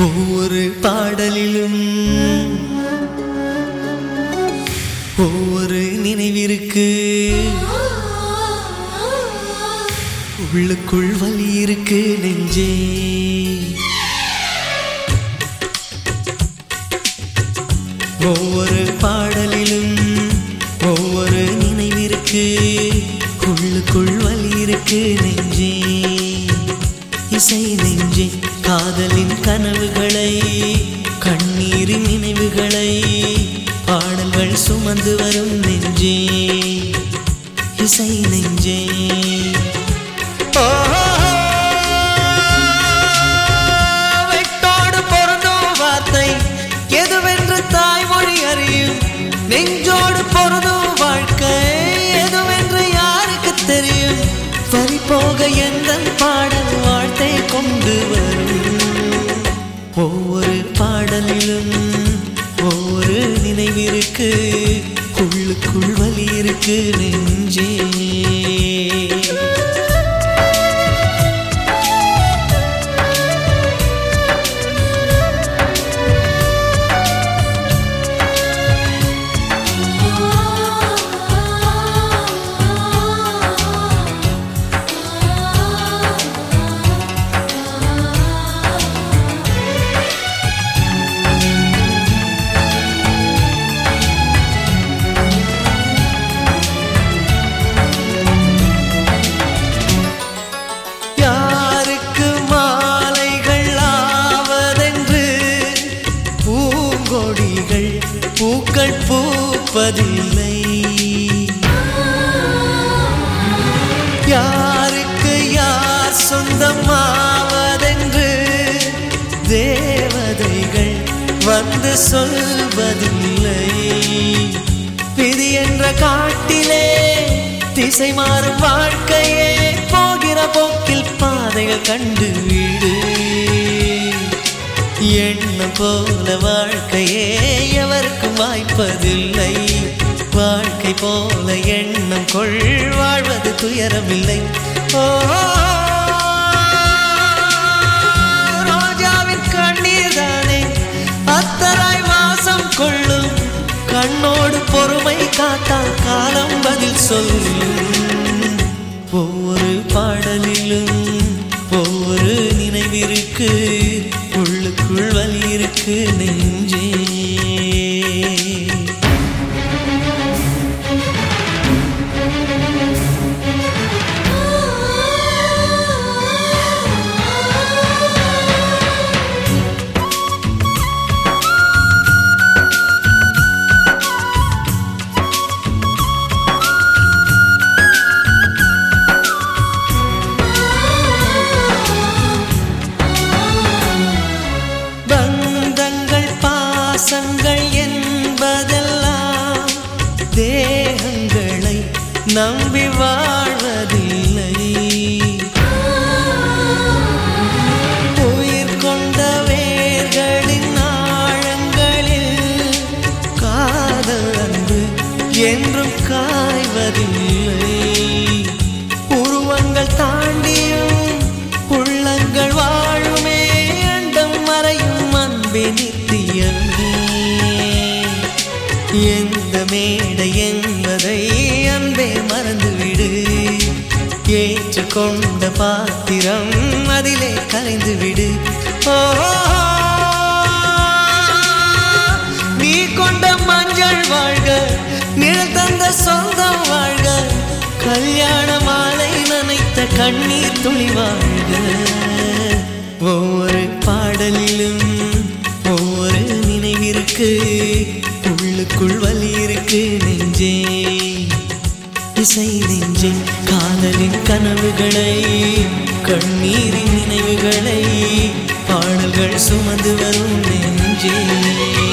ஒவ்வொரு பாடலிலும் ஒவ்வொரு நினைவிற்கு உள்ளுக்குள் வலி இருக்கு நெஞ்சே. ஒவ்வொரு பாடலிலும் ஒவ்வொரு நினைவிற்கு உள்ளுக்குள் வலி இருக்கு நெஞ்சே. இசை நெஞ்சே. காதலின் கனவுகளை கண்ணீரின் நினைவுகளை பாடல்கள் சுமந்து வரும் நெஞ்சே இசை நெஞ்சே. ஒவ்வொரு பாடலிலும் ஒவ்வொரு நினைவிருக்கு உள்ளுக்குள் வலி இருக்கு. நெஞ்சே பூக்கள் பூப்பதில்லை. யாருக்கு யார் சொந்தமாவதென்று தேவதைகள் வந்து சொல்வதில்லை. விதி என்ற காட்டிலே திசை மாறும் வாழ்க்கையே போகிற போக்கில் பாதைகள் கண்டு வீடு. எண்ணம் போல வாழ்க்கையே எவருக்கும் வாய்ப்பதில்லை. வாழ்க்கை போல எண்ணம் கொள் வாழ்வது துயரமில்லை. ஓ ரோஜாவின் கண்ணீர் தானே அத்தராய் வாசம் கொள்ளும். கண்ணோடு பொறுமை காத்தால் காலம் பதில் சொல்லும். ஒவ்வொரு பாடலிலும் ஒவ்வொரு நினைவிற்கு உள்வலி இருக்கு நெஞ்சே. பாசங்கள் என்பதெல்லாம் தேகங்களை நம்பி வாழ்வதில்லை. உயிர் கொண்ட வேர்களின் ஆழங்களில் காதல் அன்பு என்றும் காய்வதில்லை. ஏற்றுக்கொண்ட பாத்திரம் அதிலே கலைந்து விடு. நீ கொண்ட மஞ்சள் வாழ்க நிழல் தந்த சொந்தம் வாழ்க கல்யாண மாலை நனைத்த கண்ணீர் துளி வாழ்க. இசை நெஞ்சில் காதலின் கனவுகளை கண்ணீரின் நினைவுகளை பாடல்கள் சுமந்து வரும் நெஞ்சே.